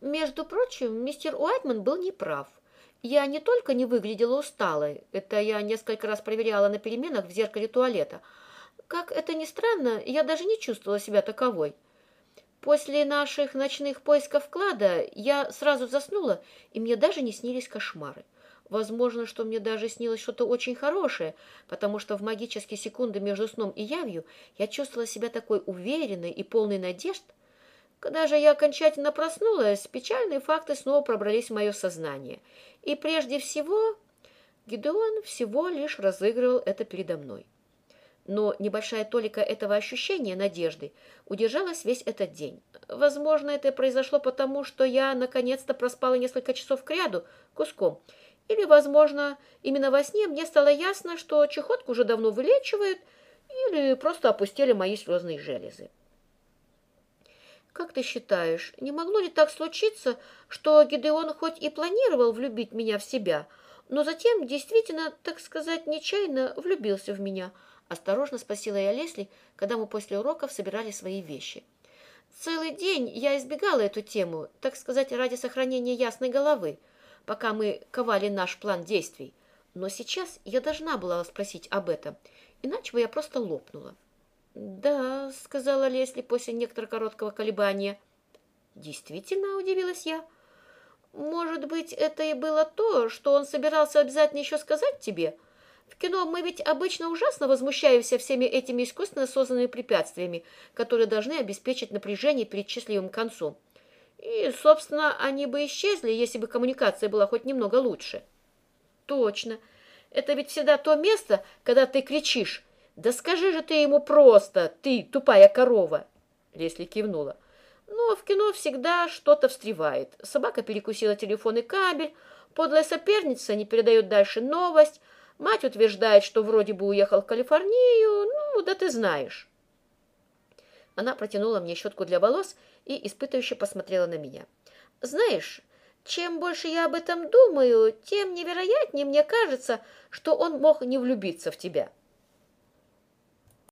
Между прочим, мистер Уайтман был неправ. Я не только не выглядела усталой, это я несколько раз проверяла на переменах в зеркале туалета. Как это ни странно, я даже не чувствовала себя таковой. После наших ночных поисков клада я сразу заснула, и мне даже не снились кошмары. Возможно, что мне даже снилось что-то очень хорошее, потому что в магические секунды между сном и явью я чувствовала себя такой уверенной и полной надежд. Когда же я окончательно проснулась, печальные факты снова пробрались в мое сознание. И прежде всего, Гидеон всего лишь разыгрывал это передо мной. Но небольшая толика этого ощущения надежды удержалась весь этот день. Возможно, это произошло потому, что я наконец-то проспала несколько часов кряду куском, или, возможно, именно во сне мне стало ясно, что чехотку уже давно вылечивают, или просто опустили мои слезные железы. Как ты считаешь, не могло ли так случиться, что Гидеон хоть и планировал влюбить меня в себя, но затем действительно, так сказать, нечаянно влюбился в меня? Осторожно спросила я Лесли, когда мы после уроков собирали свои вещи. Целый день я избегала эту тему, так сказать, ради сохранения ясной головы пока мы ковали наш план действий. Но сейчас я должна была спросить об этом, иначе бы я просто лопнула. «Да», — сказала Лесли после некоторого короткого колебания. «Действительно?» — удивилась я. «Может быть, это и было то, что он собирался обязательно еще сказать тебе? В кино мы ведь обычно ужасно возмущаемся всеми этими искусственно созданными препятствиями, которые должны обеспечить напряжение перед счастливым концом. И, собственно, они бы исчезли, если бы коммуникация была хоть немного лучше. Точно. Это ведь всегда то место, когда ты кричишь. Да скажи же ты ему просто, ты тупая корова. Лесли кивнула. Но в кино всегда что-то встревает. Собака перекусила телефон и кабель, подлая соперница не передает дальше новость, мать утверждает, что вроде бы уехал в Калифорнию, ну, да ты знаешь. Она протянула мне щетку для волос и испытывающе посмотрела на меня. «Знаешь, чем больше я об этом думаю, тем невероятнее мне кажется, что он мог не влюбиться в тебя».